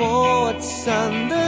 what's under?